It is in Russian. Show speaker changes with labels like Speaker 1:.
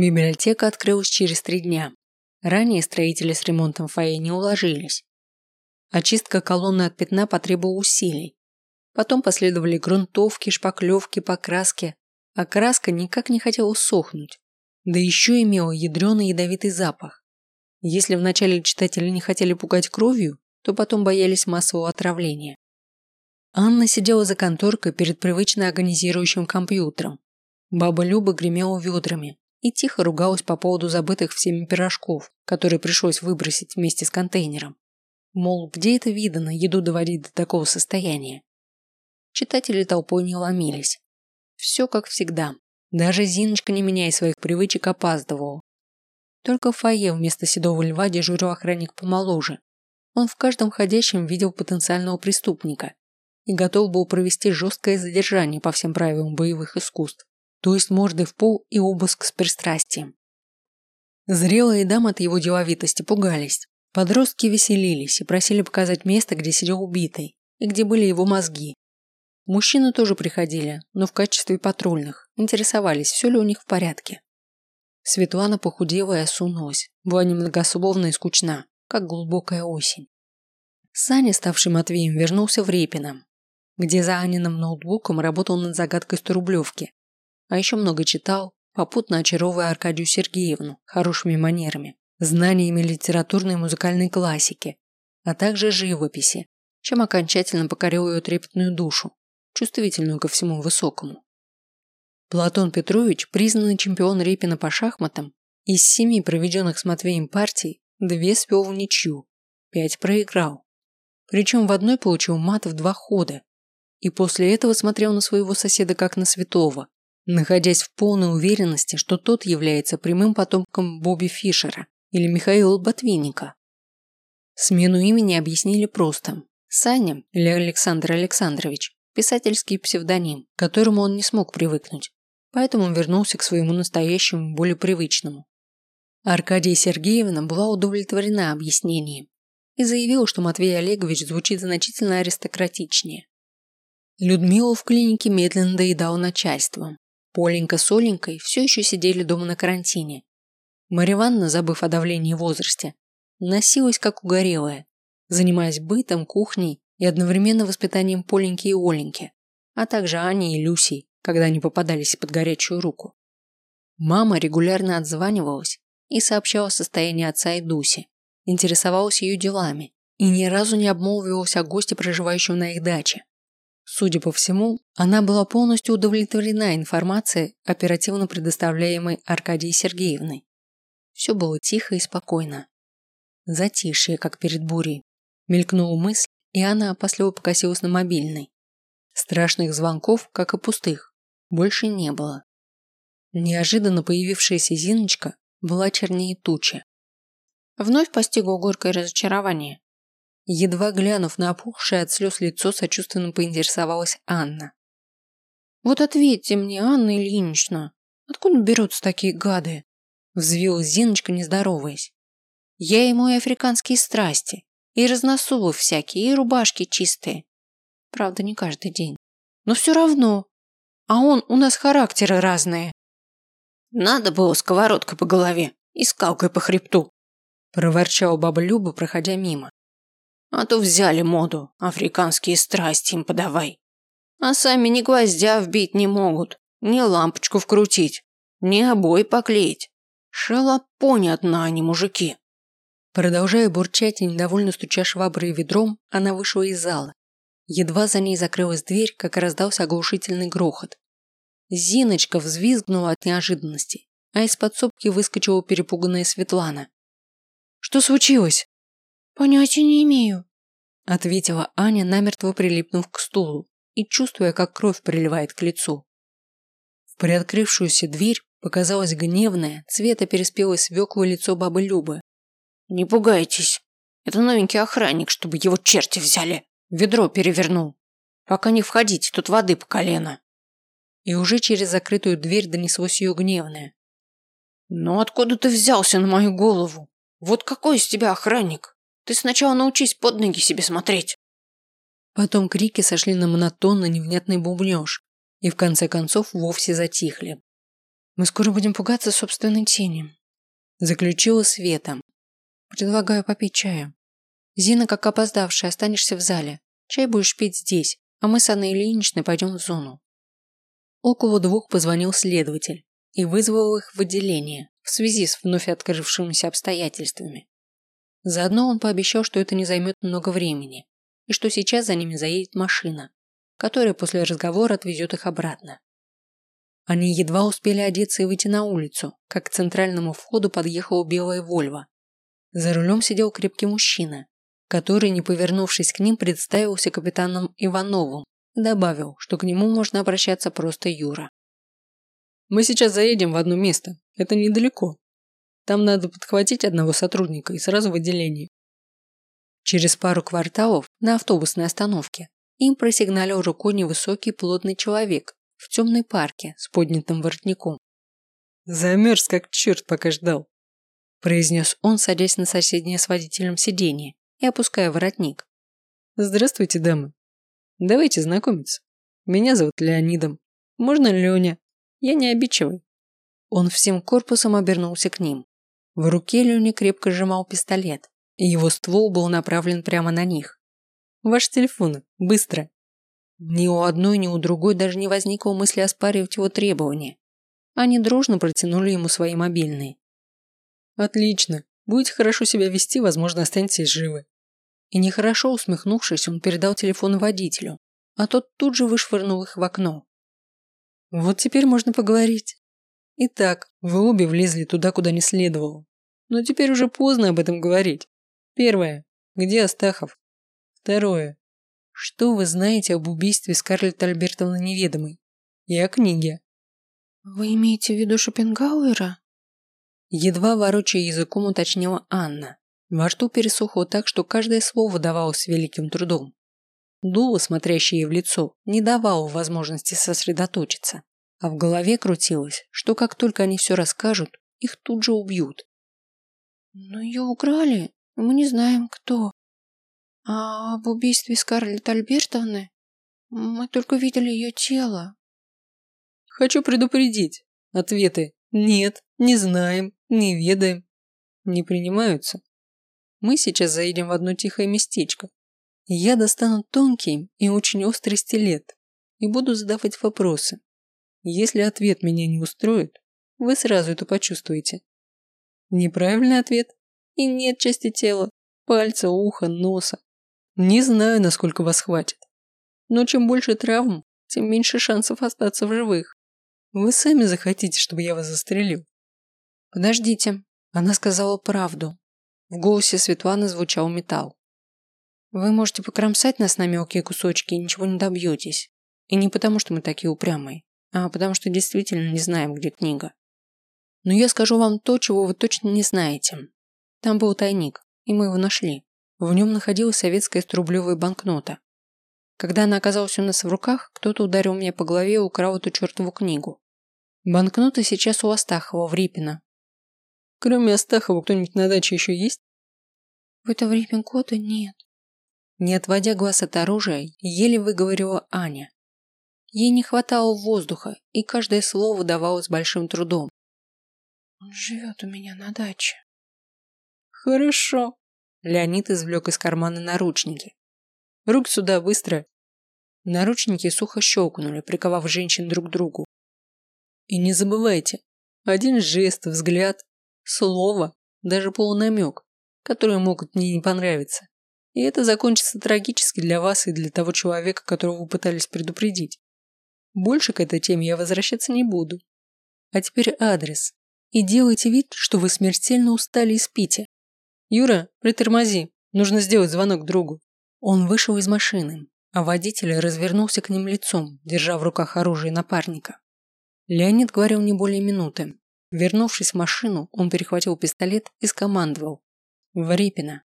Speaker 1: Библиотека открылась через три дня. Ранее строители с ремонтом фойе не уложились. Очистка колонны от пятна потребовала усилий. Потом последовали грунтовки, шпаклевки, покраски, а краска никак не хотела сохнуть. Да еще имела ядреный ядовитый запах. Если вначале читатели не хотели пугать кровью, то потом боялись массового отравления. Анна сидела за конторкой перед привычно организирующим компьютером. Баба Люба гремела ведрами и тихо ругалась по поводу забытых всеми пирожков, которые пришлось выбросить вместе с контейнером. Мол, где это видано еду доводить до такого состояния? Читатели толпой не ломились. Все как всегда. Даже Зиночка, не меняя своих привычек, опаздывала. Только в фойе вместо седого льва дежурил охранник помоложе. Он в каждом ходящем видел потенциального преступника и готов был провести жесткое задержание по всем правилам боевых искусств, то есть морды в пол и обыск с пристрастием. Зрелые дамы от его деловитости пугались. Подростки веселились и просили показать место, где сидел убитый, и где были его мозги. Мужчины тоже приходили, но в качестве патрульных, интересовались, все ли у них в порядке. Светлана похудела и осунулась, была немногословна и скучна, как глубокая осень. Саня, ставший Матвеем, вернулся в Репино, где за Аниным ноутбуком работал над загадкой 100 рублевки, а еще много читал, попутно очаровывая Аркадию Сергеевну хорошими манерами, знаниями литературной и музыкальной классики, а также живописи, чем окончательно покорил ее трепетную душу, чувствительную ко всему высокому. Платон Петрович, признанный чемпион Репина по шахматам, из семи проведенных с Матвеем партий две свел в ничью, пять проиграл. Причем в одной получил мат в два хода. И после этого смотрел на своего соседа как на святого, находясь в полной уверенности, что тот является прямым потомком Бобби Фишера или Михаила Ботвинника. Смену имени объяснили просто. Саня или Александр Александрович – писательский псевдоним, к которому он не смог привыкнуть поэтому вернулся к своему настоящему, более привычному. Аркадия Сергеевна была удовлетворена объяснением и заявила, что Матвей Олегович звучит значительно аристократичнее. Людмила в клинике медленно доедала начальством. Поленька с Оленькой все еще сидели дома на карантине. Марья Ивановна, забыв о давлении в возрасте, носилась как угорелая, занимаясь бытом, кухней и одновременно воспитанием Поленьки и Оленьки, а также Ани и Люсей, когда они попадались под горячую руку. Мама регулярно отзванивалась и сообщала состояние отца и Дуси, интересовалась ее делами и ни разу не обмолвивалась о госте, проживающем на их даче. Судя по всему, она была полностью удовлетворена информацией, оперативно предоставляемой Аркадией Сергеевной. Все было тихо и спокойно. Затишье, как перед бурей. Мелькнула мысль, и она опасливо покосилась на мобильный. Страшных звонков, как и пустых, больше не было. Неожиданно появившаяся Зиночка была чернее тучи. Вновь постигло горькое разочарование. Едва глянув на опухшее от слез лицо, сочувственно поинтересовалась Анна. «Вот ответьте мне, Анна Ильинична, откуда берутся такие гады?» Взвилась Зиночка, не здороваясь. «Я ему и африканские страсти, и разносулы всякие, и рубашки чистые. Правда, не каждый день. Но все равно, а он у нас характеры разные. Надо было сковородкой по голове и скалкой по хребту, проворчала баба Люба, проходя мимо. А то взяли моду, африканские страсти им подавай. А сами ни гвоздя вбить не могут, ни лампочку вкрутить, ни обои поклеить. Шалопонь одна они, мужики. Продолжая бурчать и недовольно стуча шваброй и ведром, она вышла из зала. Едва за ней закрылась дверь, как раздался оглушительный грохот. Зиночка взвизгнула от неожиданности, а из подсобки выскочила перепуганная Светлана. «Что случилось?» «Понятия не имею», – ответила Аня, намертво прилипнув к стулу и чувствуя, как кровь приливает к лицу. В приоткрывшуюся дверь показалось гневное, цвета переспелой свеклы лицо бабы Любы. «Не пугайтесь. Это новенький охранник, чтобы его черти взяли. Ведро перевернул. Пока не входите, тут воды по колено» и уже через закрытую дверь донеслось ее гневное. «Ну откуда ты взялся на мою голову? Вот какой из тебя охранник? Ты сначала научись под ноги себе смотреть!» Потом крики сошли на монотонно невнятный бубнеж и в конце концов вовсе затихли. Мы скоро будем пугаться собственной тени. Заключила Света. Предлагаю попить чаю. Зина, как опоздавшая, останешься в зале. Чай будешь пить здесь, а мы с Анной Ильиничной пойдем в зону. Около двух позвонил следователь и вызвал их в отделение в связи с вновь открывшимися обстоятельствами. Заодно он пообещал, что это не займет много времени, и что сейчас за ними заедет машина, которая после разговора отвезет их обратно. Они едва успели одеться и выйти на улицу, как к центральному входу подъехала белая Вольва. За рулем сидел крепкий мужчина, который, не повернувшись к ним, представился капитаном Ивановым и добавил, что к нему можно обращаться просто Юра. «Мы сейчас заедем в одно место. Это недалеко. Там надо подхватить одного сотрудника и сразу в отделение». Через пару кварталов на автобусной остановке им просигналил рукой невысокий плотный человек в темной парке с поднятым воротником. «Замерз как черт, пока ждал», – произнес он, садясь на соседнее с водителем сиденье и опуская воротник. «Здравствуйте, дамы. Давайте знакомиться. Меня зовут Леонидом. Можно Леня? Я не обидчивый». Он всем корпусом обернулся к ним. В руке Леня крепко сжимал пистолет, и его ствол был направлен прямо на них. «Ваш телефон, быстро!» Ни у одной, ни у другой даже не возникло мысли оспаривать его требования. Они дружно протянули ему свои мобильные. «Отлично. Будете хорошо себя вести, возможно, останетесь живы». И нехорошо усмехнувшись, он передал телефон водителю, а тот тут же вышвырнул их в окно. «Вот теперь можно поговорить. Итак, вы обе влезли туда, куда не следовало. Но теперь уже поздно об этом говорить. Первое. Где Астахов? Второе. Что вы знаете об убийстве Скарлетт Альбертовны Неведомой? И о книге?
Speaker 2: Вы имеете в виду Шопенгауэра?
Speaker 1: Едва ворочая языком уточнила Анна. Во рту пересохло так, что каждое слово давалось великим трудом. Дуло, смотрящее ей в лицо, не давало возможности сосредоточиться, а в голове крутилось, что как только они все расскажут, их тут же убьют.
Speaker 2: Но ее украли, мы не знаем, кто. А об убийстве Скарлетт Альбертовны мы только видели ее тело.
Speaker 1: Хочу предупредить. Ответы «нет», «не знаем», «не ведаем» не принимаются. Мы сейчас заедем в одно тихое местечко. Я достану тонкий и очень острый стилет и буду задавать вопросы. Если ответ меня не устроит, вы сразу это почувствуете. Неправильный ответ и нет части тела, пальца, уха, носа, не знаю, насколько вас хватит. Но чем больше травм, тем меньше шансов остаться в живых. Вы сами захотите, чтобы я вас застрелил. Подождите, она сказала правду. В голосе Светланы звучал металл. Вы можете покромсать нас на мелкие кусочки и ничего не добьетесь. И не потому, что мы такие упрямые, а потому что действительно не знаем, где книга. Но я скажу вам то, чего вы точно не знаете. Там был тайник, и мы его нашли. В нем находилась советская струблевая банкнота. Когда она оказалась у нас в руках, кто-то ударил меня по голове и украл эту чертову книгу. Банкнота сейчас у Астахова в Репино. Кроме Астахова, кто-нибудь на даче еще есть?
Speaker 2: В это время года нет.
Speaker 1: Не отводя глаз от оружия, еле выговорила Аня. Ей не хватало воздуха, и каждое слово давалось большим трудом.
Speaker 2: Он живет у меня на даче.
Speaker 1: Хорошо, Леонид извлек из кармана наручники. «Рук сюда, быстро!» Наручники сухо щелкнули, приковав женщин друг к другу. «И не забывайте, один жест, взгляд, слово, даже полунамек, которые могут мне не понравиться. И это закончится трагически для вас и для того человека, которого вы пытались предупредить. Больше к этой теме я возвращаться не буду. А теперь адрес. И делайте вид, что вы смертельно устали и спите, «Юра, притормози, нужно сделать звонок другу». Он вышел из машины, а водитель развернулся к ним лицом, держа в руках оружие напарника. Леонид говорил не более минуты. Вернувшись в машину, он перехватил пистолет и скомандовал. «В Репино».